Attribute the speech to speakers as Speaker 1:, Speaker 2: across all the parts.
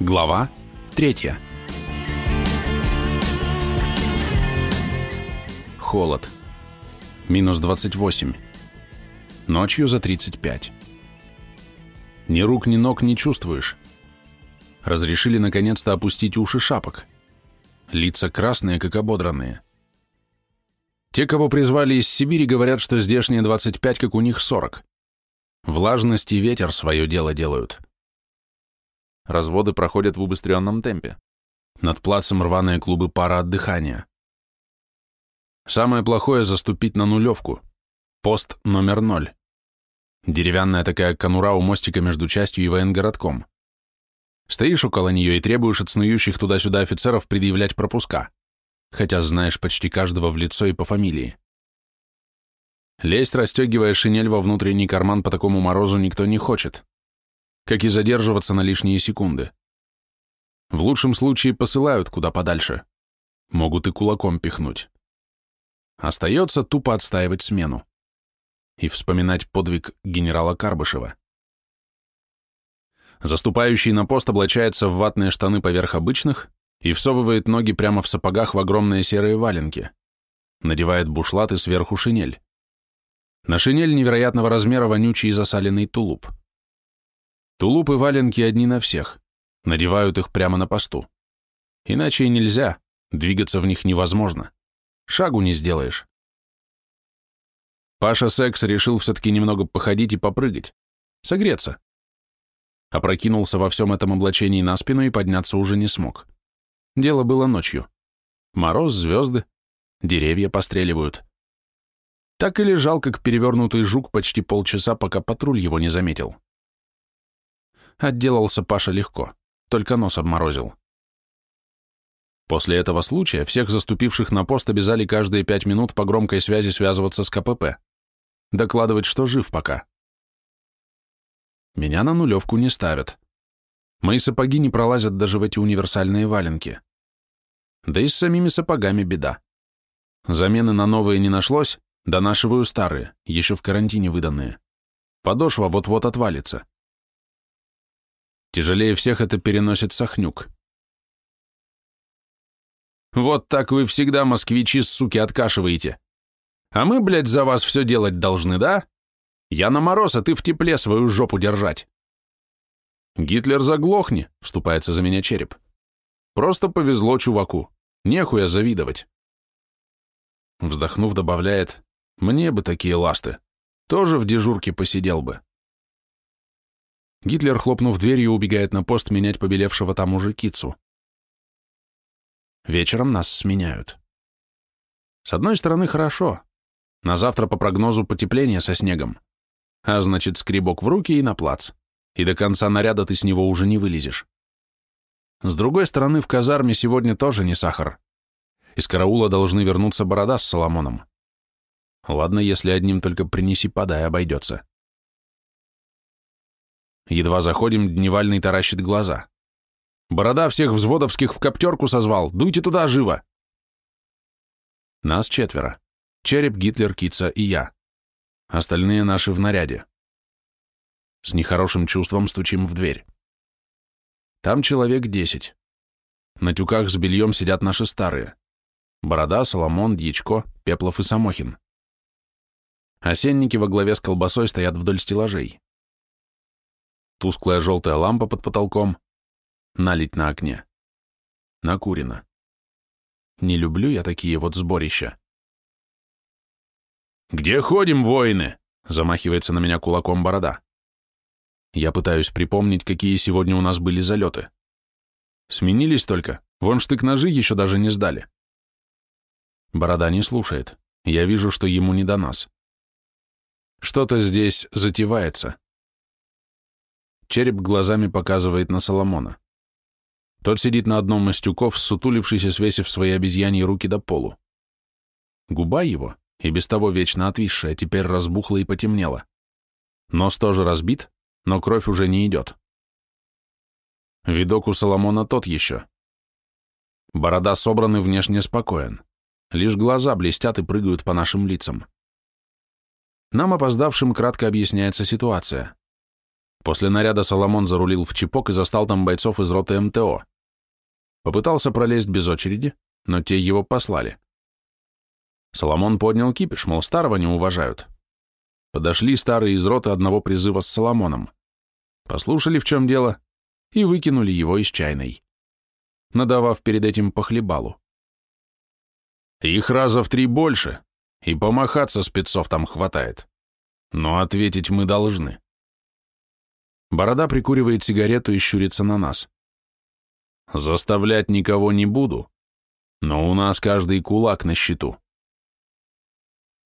Speaker 1: Глава третья. Холод. Минус 28. Ночью за 35. Ни рук, ни ног не чувствуешь. Разрешили наконец-то опустить уши шапок. Лица красные, как ободранные. Те, кого призвали из Сибири, говорят, что здешние 25, как у них 40. Влажность и ветер свое дело делают. Разводы проходят в убыстренном темпе. Над плацем рваные клубы пара от дыхания. Самое плохое — заступить на нулевку. Пост номер ноль. Деревянная такая конура у мостика между частью и военгородком. Стоишь около нее и требуешь от снующих туда-сюда офицеров предъявлять пропуска, хотя знаешь почти каждого в лицо и по фамилии. Лезть, расстегивая шинель во внутренний карман по такому морозу никто не хочет как и задерживаться на лишние секунды. В лучшем случае посылают куда подальше. Могут и кулаком пихнуть. Остается тупо отстаивать смену. И вспоминать подвиг генерала Карбышева. Заступающий на пост облачается в ватные штаны поверх обычных и всовывает ноги прямо в сапогах в огромные серые валенки. Надевает бушлат и сверху шинель. На шинель невероятного размера вонючий и засаленный тулуп. Тулупы валенки одни на всех. Надевают их прямо на посту. Иначе и нельзя, двигаться в них невозможно. Шагу не сделаешь. Паша Секс решил все-таки немного походить и попрыгать. Согреться. Опрокинулся во всем этом облачении на спину и подняться уже не смог. Дело было ночью. Мороз, звезды, деревья постреливают. Так и лежал, как перевернутый жук почти полчаса, пока патруль его не заметил. Отделался Паша легко, только нос обморозил. После этого случая всех заступивших на пост обязали каждые пять минут по громкой связи связываться с КПП, докладывать, что жив пока. Меня на нулевку не ставят. Мои сапоги не пролазят даже в эти универсальные валенки. Да и с самими сапогами беда. Замены на новые не нашлось, донашиваю старые, еще в карантине выданные. Подошва вот-вот отвалится. Тяжелее всех это переносит Сахнюк. «Вот так вы всегда, москвичи, суки, откашиваете. А мы, блядь, за вас все делать должны, да? Я на мороз, а ты в тепле свою жопу держать». «Гитлер заглохни», — вступается за меня череп. «Просто повезло чуваку. Нехуя завидовать». Вздохнув, добавляет, «Мне бы такие ласты. Тоже в дежурке посидел бы». Гитлер, хлопнув дверью, убегает на пост менять побелевшего там уже кицу. Вечером нас сменяют. С одной стороны, хорошо. На завтра по прогнозу потепление со снегом. А значит, скребок в руки и на плац. И до конца наряда ты с него уже не вылезешь. С другой стороны, в казарме сегодня тоже не сахар. Из караула должны вернуться борода с Соломоном. Ладно, если одним только принеси-подай обойдется. Едва заходим, Дневальный таращит глаза. «Борода всех взводовских в коптерку созвал! Дуйте туда живо!» Нас четверо. Череп, Гитлер, Кица и я. Остальные наши в наряде. С нехорошим чувством стучим в дверь. Там человек десять. На тюках с бельем сидят наши старые. Борода, Соломон, Дьячко, Пеплов и Самохин. Осенники во главе с колбасой стоят вдоль стеллажей тусклая желтая лампа под потолком, налить на окне. Накурено. Не люблю я такие вот сборища. «Где ходим, воины?» — замахивается на меня кулаком борода. Я пытаюсь припомнить, какие сегодня у нас были залеты. Сменились только, вон штык-ножи еще даже не сдали. Борода не слушает. Я вижу, что ему не до нас. Что-то здесь затевается. Череп глазами показывает на Соломона. Тот сидит на одном из тюков, сутулившийся, свесив свои обезьяньи руки до полу. Губа его, и без того вечно отвисшая, теперь разбухла и потемнела. Нос тоже разбит, но кровь уже не идет. Видок у Соломона тот еще. Борода собран и внешне спокоен. Лишь глаза блестят и прыгают по нашим лицам. Нам, опоздавшим, кратко объясняется ситуация. После наряда Соломон зарулил в Чепок и застал там бойцов из роты МТО. Попытался пролезть без очереди, но те его послали. Соломон поднял кипиш, мол, старого не уважают. Подошли старые из роты одного призыва с Соломоном. Послушали, в чем дело, и выкинули его из чайной, надавав перед этим по хлебалу. Их раза в три больше, и помахаться спецов там хватает. Но ответить мы должны. Борода прикуривает сигарету и щурится на нас. Заставлять никого не буду, но у нас каждый кулак на счету.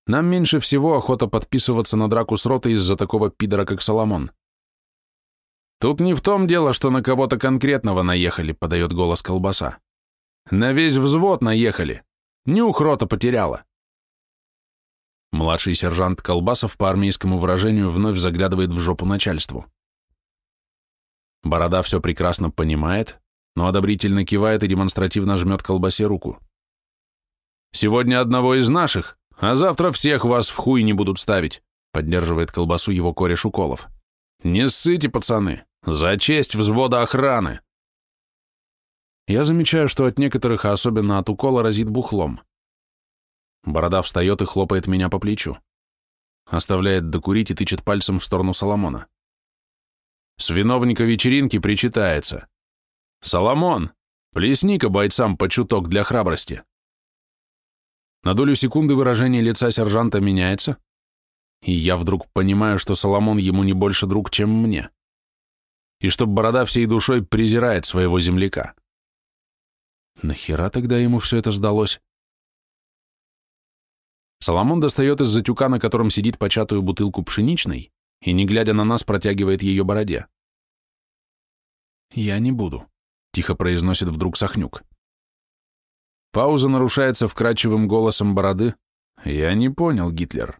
Speaker 1: Нам меньше всего охота подписываться на драку с ротой из-за такого пидора, как Соломон. Тут не в том дело, что на кого-то конкретного наехали, подает голос колбаса. На весь взвод наехали. Нюх рота потеряла. Младший сержант Колбасов по армейскому выражению вновь заглядывает в жопу начальству. Борода все прекрасно понимает, но одобрительно кивает и демонстративно жмет колбасе руку. «Сегодня одного из наших, а завтра всех вас в хуй не будут ставить», поддерживает колбасу его кореш Уколов. «Не ссыте, пацаны, за честь взвода охраны!» Я замечаю, что от некоторых, а особенно от укола, разит бухлом. Борода встает и хлопает меня по плечу. Оставляет докурить и тычет пальцем в сторону Соломона. С виновника вечеринки причитается. «Соломон, плесни-ка бойцам по чуток для храбрости». На долю секунды выражение лица сержанта меняется, и я вдруг понимаю, что Соломон ему не больше друг, чем мне, и что Борода всей душой презирает своего земляка. Нахера тогда ему все это сдалось? Соломон достает из-за тюка, на котором сидит початую бутылку пшеничной, и, не глядя на нас, протягивает ее бороде. «Я не буду», — тихо произносит вдруг Сахнюк. Пауза нарушается вкрадчивым голосом бороды. «Я не понял, Гитлер.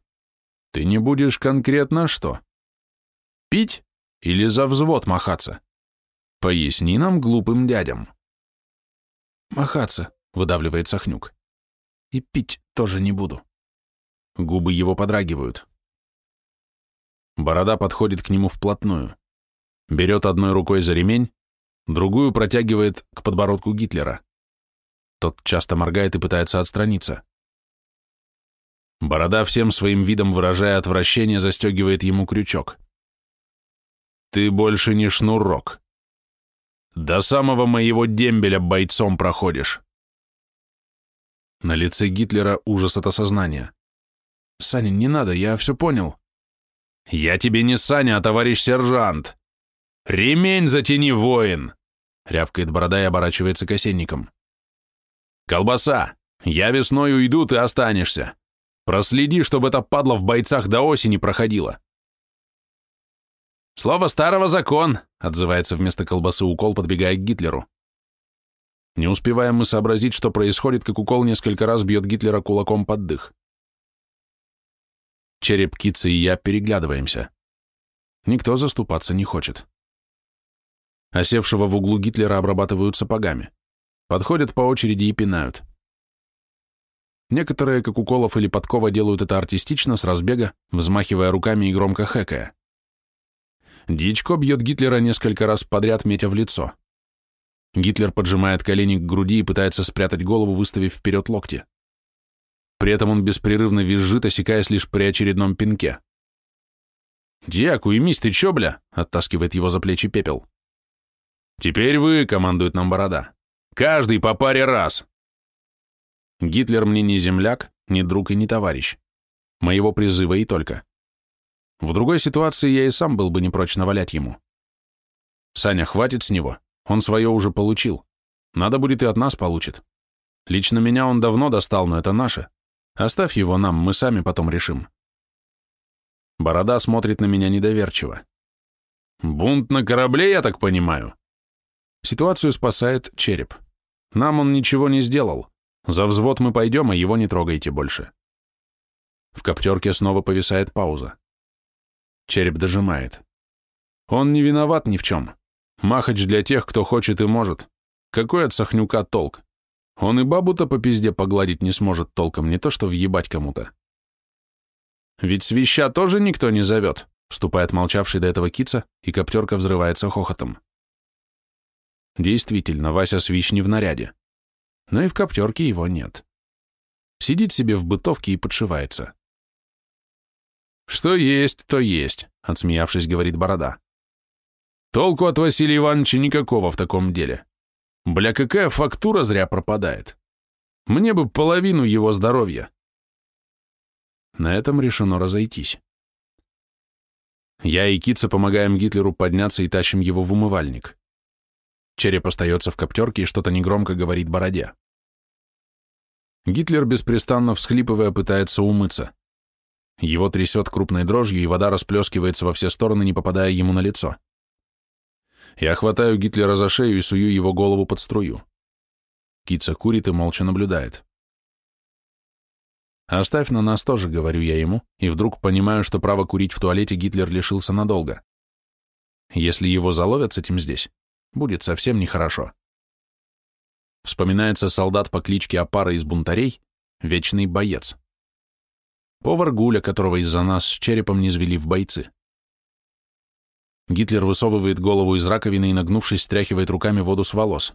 Speaker 1: Ты не будешь конкретно что? Пить или за взвод махаться? Поясни нам, глупым дядям».
Speaker 2: «Махаться», — выдавливает Сахнюк. «И пить тоже не буду».
Speaker 1: Губы его подрагивают. Борода подходит к нему вплотную. Берет одной рукой за ремень, другую протягивает к подбородку Гитлера. Тот часто моргает и пытается отстраниться. Борода всем своим видом, выражая отвращение, застегивает ему крючок. «Ты больше не шнурок. До самого моего дембеля бойцом проходишь». На лице Гитлера ужас от осознания.
Speaker 2: «Саня, не надо, я все понял».
Speaker 1: «Я тебе не Саня, а товарищ сержант. Ремень затяни, воин!» Рявкает борода и оборачивается к осенникам. «Колбаса! Я весной уйду, ты останешься. Проследи, чтобы эта падла в бойцах до осени проходила». «Слово старого закон», — отзывается вместо колбасы укол, подбегая к Гитлеру. Не успеваем мы сообразить, что происходит, как укол несколько раз бьет Гитлера кулаком под дых. Череп и я переглядываемся. Никто заступаться не хочет. Осевшего в углу Гитлера обрабатывают сапогами. Подходят по очереди и пинают. Некоторые, как Уколов или Подкова, делают это артистично, с разбега, взмахивая руками и громко хэкая. Дичко бьет Гитлера несколько раз подряд, метя в лицо. Гитлер поджимает колени к груди и пытается спрятать голову, выставив вперед локти. При этом он беспрерывно визжит, осекаясь лишь при очередном пинке. «Дьяк, уймись, ты чё, бля?» — оттаскивает его за плечи пепел. «Теперь вы», — командует нам Борода. «Каждый по паре раз». Гитлер мне не земляк, не друг и не товарищ. Моего призыва и только. В другой ситуации я и сам был бы не прочь навалять ему. Саня, хватит с него. Он свое уже получил. Надо будет и от нас получит. Лично меня он давно достал, но это наше. Оставь его нам, мы сами потом решим. Борода смотрит на меня недоверчиво. Бунт на корабле, я так понимаю. Ситуацию спасает череп. Нам он ничего не сделал. За взвод мы пойдем, а его не трогайте больше. В коптерке снова повисает пауза. Череп дожимает. Он не виноват ни в чем. Махач для тех, кто хочет и может. Какой от Сахнюка толк? Он и бабу-то по пизде погладить не сможет толком, не то что въебать кому-то. Ведь свища тоже никто не зовет, вступает молчавший до этого кица, и коптерка взрывается хохотом. Действительно, Вася свищ не в наряде. Но и в коптерке его нет. Сидит себе в бытовке и подшивается. «Что есть, то есть», — отсмеявшись, говорит Борода. «Толку от Василия Ивановича никакого в таком деле. Бля, какая фактура зря пропадает. Мне бы половину его здоровья». На этом решено разойтись. Я и Кица помогаем Гитлеру подняться и тащим его в умывальник. Череп остается в коптерке и что-то негромко говорит Бороде. Гитлер, беспрестанно всхлипывая, пытается умыться. Его трясет крупной дрожью, и вода расплескивается во все стороны, не попадая ему на лицо. Я хватаю Гитлера за шею и сую его голову под струю. Кица курит и молча наблюдает. «Оставь на нас тоже», — говорю я ему, и вдруг понимаю, что право курить в туалете Гитлер лишился надолго. Если его заловят с этим здесь, будет совсем нехорошо. Вспоминается солдат по кличке Апара из бунтарей, вечный боец. Повар Гуля, которого из-за нас с черепом не звели в бойцы. Гитлер высовывает голову из раковины и, нагнувшись, стряхивает руками воду с волос.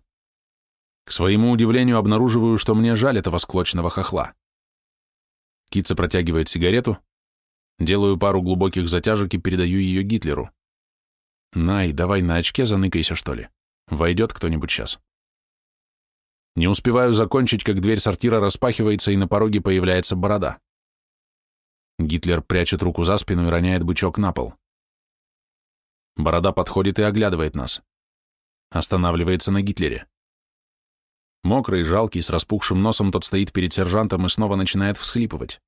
Speaker 1: К своему удивлению обнаруживаю, что мне жаль этого склочного хохла. Кица протягивает сигарету, делаю пару глубоких затяжек и передаю ее Гитлеру. «Най, давай на очке заныкайся, что ли. Войдет кто-нибудь сейчас». Не успеваю закончить, как дверь сортира распахивается, и на пороге появляется борода. Гитлер прячет руку за спину и роняет бычок на пол. Борода подходит и оглядывает нас. Останавливается на Гитлере. Мокрый, жалкий, с распухшим носом, тот стоит перед сержантом и снова начинает всхлипывать.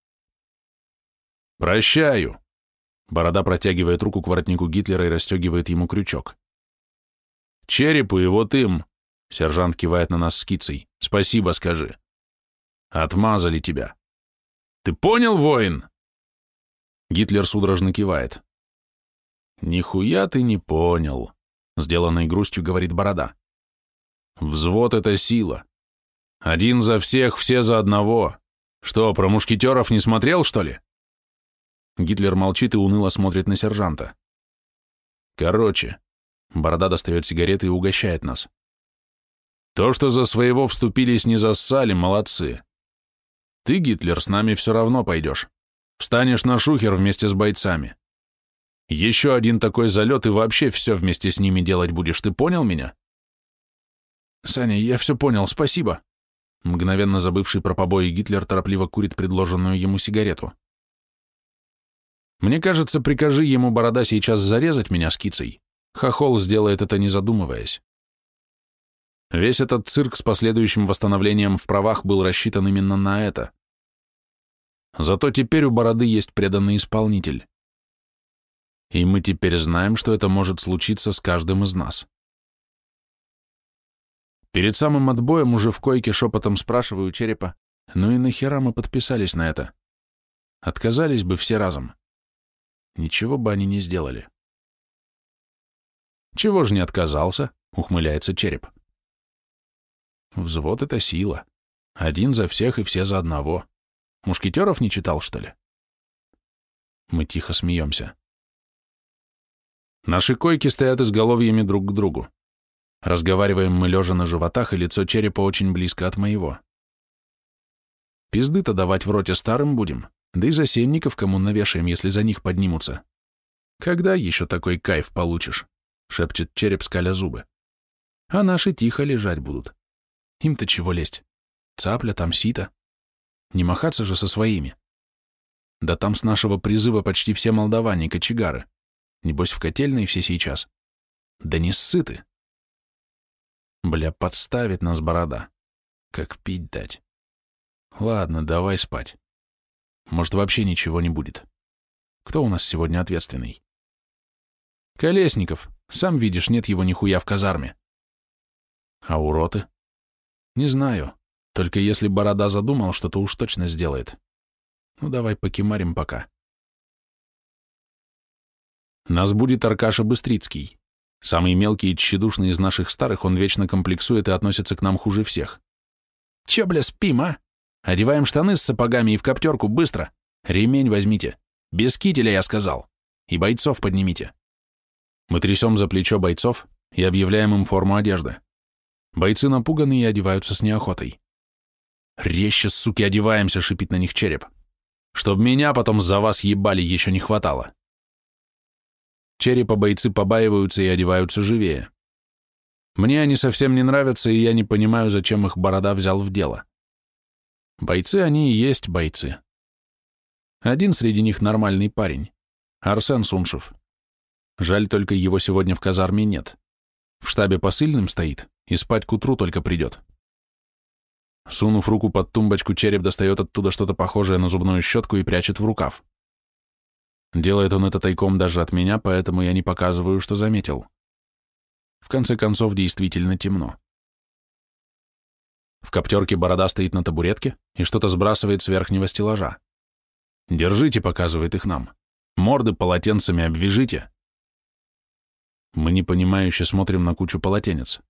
Speaker 1: «Прощаю!» Борода протягивает руку к воротнику Гитлера и расстегивает ему крючок. «Черепу и вот им!» Сержант кивает на нас скицей. «Спасибо, скажи!» «Отмазали тебя!» «Ты понял, воин?» Гитлер судорожно кивает. «Нихуя ты не понял», — сделанной грустью говорит Борода. «Взвод — это сила. Один за всех, все за одного. Что, про мушкетеров не смотрел, что ли?» Гитлер молчит и уныло смотрит на сержанта. «Короче», — Борода достает сигареты и угощает нас. «То, что за своего вступились, не зассали, молодцы. Ты, Гитлер, с нами все равно пойдешь. Встанешь на шухер вместе с бойцами. Еще один такой залет, и вообще все вместе с ними делать будешь, ты понял меня? Саня, я все понял, спасибо. Мгновенно забывший про побои Гитлер торопливо курит предложенную ему сигарету. Мне кажется, прикажи ему, борода, сейчас зарезать меня скицей. Хохол сделает это, не задумываясь. Весь этот цирк с последующим восстановлением в правах был рассчитан именно на это. Зато теперь у Бороды есть преданный исполнитель. И мы теперь знаем, что это может случиться с каждым из нас. Перед самым отбоем уже в койке шепотом спрашиваю черепа, ну и нахера мы подписались на это? Отказались бы все разом. Ничего бы они не сделали. Чего же не отказался, ухмыляется череп. Взвод — это сила. Один за всех и все за одного. Мушкетеров не читал, что ли? Мы тихо смеемся. Наши койки стоят изголовьями друг к другу. Разговариваем мы лежа на животах, и лицо черепа очень близко от моего. Пизды-то давать в роте старым будем, да и засенников кому навешаем, если за них поднимутся. Когда еще такой кайф получишь? Шепчет череп, скаля зубы. А наши тихо лежать будут. Им-то чего лезть? Цапля, там сито. Не махаться же со своими. Да там с нашего призыва почти все молдаване, кочегары. Небось, в котельной все сейчас. Да не сыты. Бля, подставит нас борода. Как пить дать. Ладно, давай спать. Может, вообще ничего не будет. Кто у нас сегодня ответственный? Колесников. Сам видишь, нет его нихуя в казарме. А уроты? Не знаю. Только если Борода задумал, что-то уж точно сделает. Ну, давай покемарим пока. Нас будет Аркаша Быстрицкий. Самый мелкий и тщедушный из наших старых, он вечно комплексует и относится к нам хуже всех. Че, бля, спим, а? Одеваем штаны с сапогами и в коптерку, быстро. Ремень возьмите. Без кителя, я сказал. И бойцов поднимите. Мы трясем за плечо бойцов и объявляем им форму одежды. Бойцы напуганы и одеваются с неохотой. «Резче, суки, одеваемся!» — шипит на них череп. «Чтоб меня потом за вас ебали еще не хватало!» Черепа бойцы побаиваются и одеваются живее. Мне они совсем не нравятся, и я не понимаю, зачем их борода взял в дело. Бойцы они и есть бойцы. Один среди них нормальный парень. Арсен Суншев. Жаль, только его сегодня в казарме нет. В штабе посыльным стоит, и спать к утру только придет. Сунув руку под тумбочку, череп достает оттуда что-то похожее на зубную щетку и прячет в рукав. Делает он это тайком даже от меня, поэтому я не показываю, что заметил. В конце концов, действительно темно. В коптерке борода стоит на табуретке и что-то сбрасывает с верхнего стеллажа. «Держите», — показывает их нам. «Морды полотенцами обвяжите». Мы непонимающе смотрим на кучу полотенец.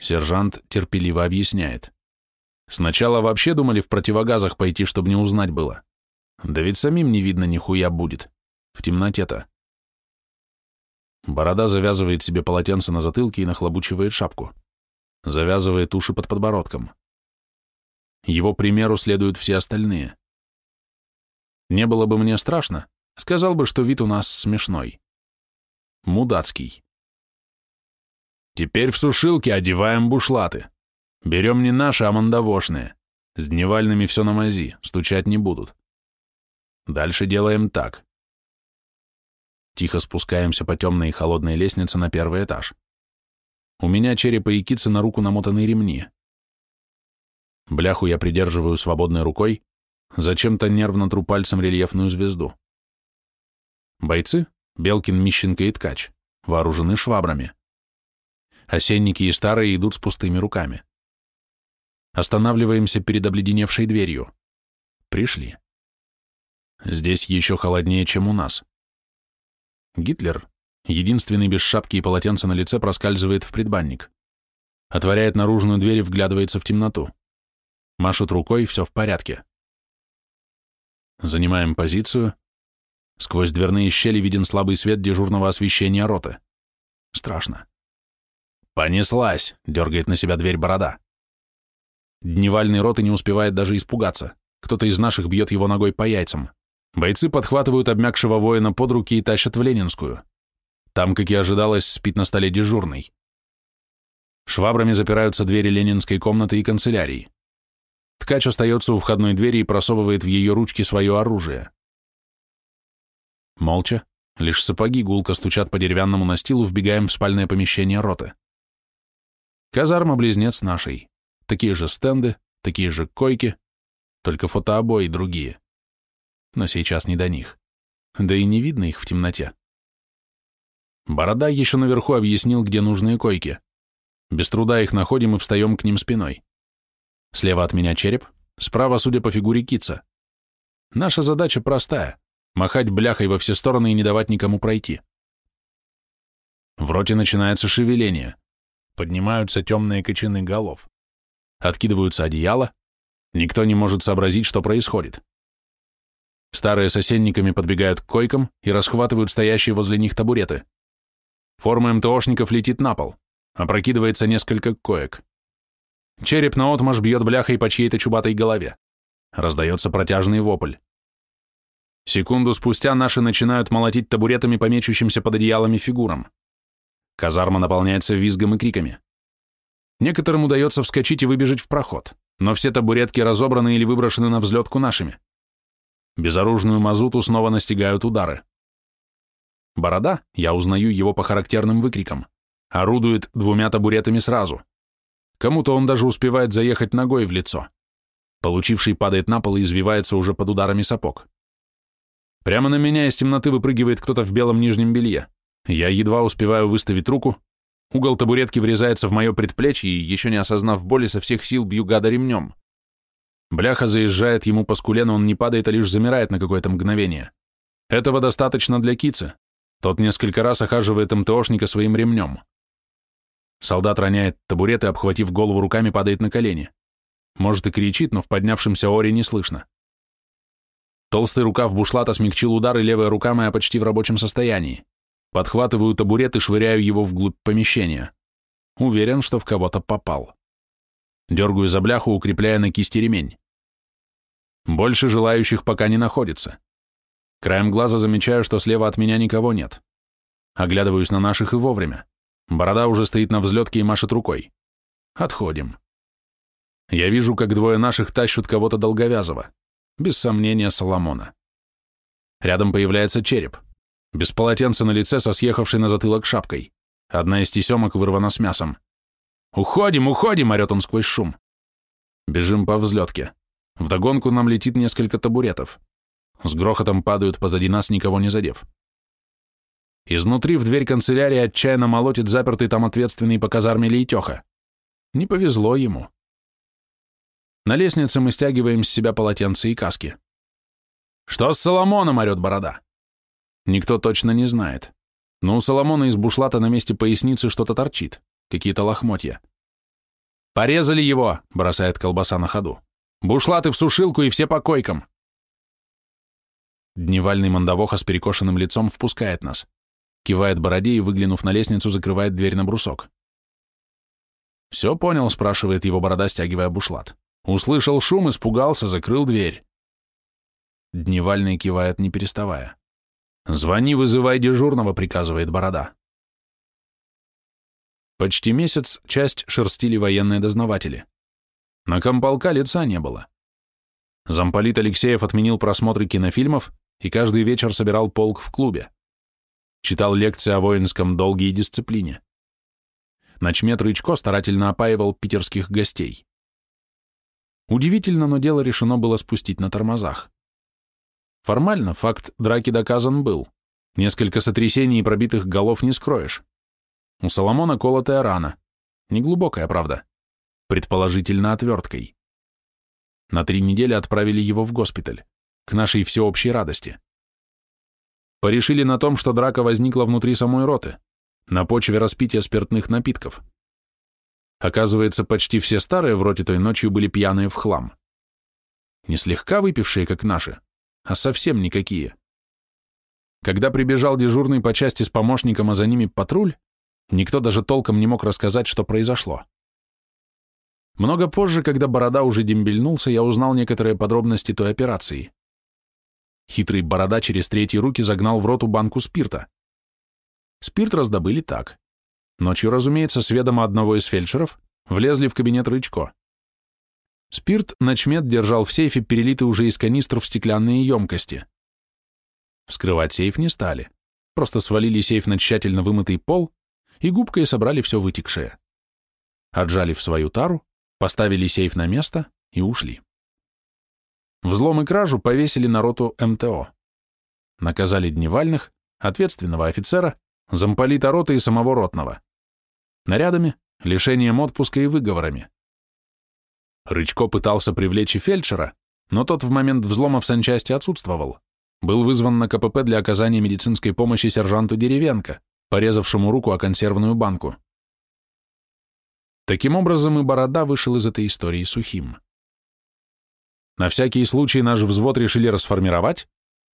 Speaker 1: Сержант терпеливо объясняет. Сначала вообще думали в противогазах пойти, чтобы не узнать было. Да ведь самим не видно нихуя будет. В темноте-то. Борода завязывает себе полотенце на затылке и нахлобучивает шапку. Завязывает уши под подбородком. Его примеру следуют все остальные. Не было бы мне страшно, сказал бы, что вид у нас смешной. Мудацкий. Теперь в сушилке одеваем бушлаты. Берем не наши, а мандавошные. С дневальными все на мази, стучать не будут. Дальше делаем так. Тихо спускаемся по темной и холодной лестнице на первый этаж. У меня черепа и кицы на руку намотаны ремни. Бляху я придерживаю свободной рукой, зачем-то нервно тру пальцем рельефную звезду. Бойцы, Белкин, Мищенко и Ткач, вооружены швабрами. Осенники и старые идут с пустыми руками. Останавливаемся перед обледеневшей дверью. Пришли. Здесь еще холоднее, чем у нас. Гитлер, единственный без шапки и полотенца на лице, проскальзывает в предбанник. Отворяет наружную дверь и вглядывается в темноту. Машет рукой, все в порядке. Занимаем позицию. Сквозь дверные щели виден слабый свет дежурного освещения роты. Страшно. «Понеслась!» — дергает на себя дверь борода. Дневальный роты не успевает даже испугаться. Кто-то из наших бьет его ногой по яйцам. Бойцы подхватывают обмякшего воина под руки и тащат в Ленинскую. Там, как и ожидалось, спит на столе дежурный. Швабрами запираются двери ленинской комнаты и канцелярии. Ткач остается у входной двери и просовывает в ее ручки свое оружие. Молча, лишь сапоги гулко стучат по деревянному настилу, вбегаем в спальное помещение роты. Казарма-близнец нашей. Такие же стенды, такие же койки, только фотообои другие но сейчас не до них. Да и не видно их в темноте. Борода еще наверху объяснил, где нужные койки. Без труда их находим и встаем к ним спиной. Слева от меня череп, справа, судя по фигуре, кица. Наша задача простая — махать бляхой во все стороны и не давать никому пройти. В роте начинается шевеление. Поднимаются темные кочаны голов. Откидываются одеяла. Никто не может сообразить, что происходит. Старые с осенниками подбегают к койкам и расхватывают стоящие возле них табуреты. Форма МТОшников летит на пол. Опрокидывается несколько коек. Череп наотмашь бьет бляхой по чьей-то чубатой голове. Раздается протяжный вопль. Секунду спустя наши начинают молотить табуретами по мечущимся под одеялами фигурам. Казарма наполняется визгом и криками. Некоторым удается вскочить и выбежать в проход, но все табуретки разобраны или выброшены на взлетку нашими. Безоружную мазуту снова настигают удары. Борода, я узнаю его по характерным выкрикам, орудует двумя табуретами сразу. Кому-то он даже успевает заехать ногой в лицо. Получивший падает на пол и извивается уже под ударами сапог. Прямо на меня из темноты выпрыгивает кто-то в белом нижнем белье. Я едва успеваю выставить руку, угол табуретки врезается в мое предплечье и, еще не осознав боли, со всех сил бью гада ремнем. Бляха заезжает ему по скуле, но он не падает, а лишь замирает на какое-то мгновение. Этого достаточно для кицы. Тот несколько раз охаживает МТОшника своим ремнем. Солдат роняет табурет и, обхватив голову руками, падает на колени. Может и кричит, но в поднявшемся оре не слышно. Толстый рукав бушлата смягчил удар, и левая рука моя почти в рабочем состоянии. Подхватываю табурет и швыряю его вглубь помещения. Уверен, что в кого-то попал. Дергаю за бляху, укрепляя на кисти ремень. Больше желающих пока не находится. Краем глаза замечаю, что слева от меня никого нет. Оглядываюсь на наших и вовремя. Борода уже стоит на взлетке и машет рукой. Отходим. Я вижу, как двое наших тащут кого-то долговязого. Без сомнения, Соломона. Рядом появляется череп. Без полотенца на лице со съехавшей на затылок шапкой. Одна из тесемок вырвана с мясом. «Уходим, уходим!» — орет он сквозь шум. Бежим по взлетке. Вдогонку нам летит несколько табуретов. С грохотом падают позади нас, никого не задев. Изнутри в дверь канцелярии отчаянно молотит запертый там ответственный по казарме Лейтеха. Не повезло ему. На лестнице мы стягиваем с себя полотенца и каски. «Что с Соломоном?» — орет борода. Никто точно не знает. Но у Соломона из бушлата на месте поясницы что-то торчит, какие-то лохмотья. «Порезали его!» — бросает колбаса на ходу. «Бушлаты в сушилку и все по койкам!» Дневальный мандавоха с перекошенным лицом впускает нас. Кивает бороде и, выглянув на лестницу, закрывает дверь на брусок. «Все понял?» — спрашивает его борода, стягивая бушлат. Услышал шум, испугался, закрыл дверь. Дневальный кивает, не переставая. «Звони, вызывай дежурного», — приказывает Борода. Почти месяц часть шерстили военные дознаватели. На комполка лица не было. Замполит Алексеев отменил просмотры кинофильмов и каждый вечер собирал полк в клубе. Читал лекции о воинском долге и дисциплине. Начмет Рычко старательно опаивал питерских гостей. Удивительно, но дело решено было спустить на тормозах. Формально факт драки доказан был. Несколько сотрясений и пробитых голов не скроешь. У Соломона колотая рана. Неглубокая, правда. Предположительно, отверткой. На три недели отправили его в госпиталь. К нашей всеобщей радости. Порешили на том, что драка возникла внутри самой роты, на почве распития спиртных напитков. Оказывается, почти все старые в роте той ночью были пьяные в хлам. Не слегка выпившие, как наши, а совсем никакие. Когда прибежал дежурный по части с помощником, а за ними патруль, никто даже толком не мог рассказать, что произошло. Много позже, когда Борода уже дембельнулся, я узнал некоторые подробности той операции. Хитрый Борода через третьи руки загнал в роту банку спирта. Спирт раздобыли так. Ночью, разумеется, с ведома одного из фельдшеров, влезли в кабинет Рычко. Спирт начмет держал в сейфе, перелитый уже из канистр в стеклянные емкости. Вскрывать сейф не стали, просто свалили сейф на тщательно вымытый пол и губкой собрали все вытекшее. Отжали в свою тару, поставили сейф на место и ушли. Взлом и кражу повесили на роту МТО. Наказали дневальных, ответственного офицера, замполита роты и самого ротного нарядами, лишением отпуска и выговорами. Рычко пытался привлечь и фельдшера, но тот в момент взлома в санчасти отсутствовал. Был вызван на КПП для оказания медицинской помощи сержанту Деревенко, порезавшему руку о консервную банку. Таким образом, и Борода вышел из этой истории сухим. На всякий случай наш взвод решили расформировать,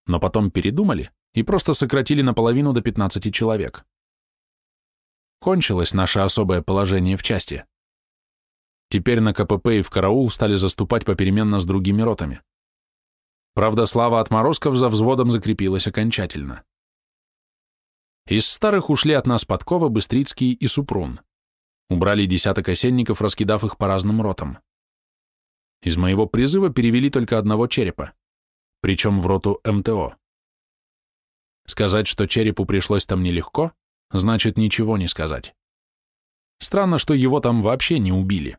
Speaker 1: но потом передумали и просто сократили наполовину до 15 человек. Кончилось наше особое положение в части. Теперь на КПП и в караул стали заступать попеременно с другими ротами. Правда, слава отморозков за взводом закрепилась окончательно. Из старых ушли от нас Подкова, Быстрицкий и Супрун. Убрали десяток осенников, раскидав их по разным ротам. Из моего призыва перевели только одного черепа, причем в роту МТО. Сказать, что черепу пришлось там нелегко, значит ничего не сказать. Странно, что его там вообще не убили.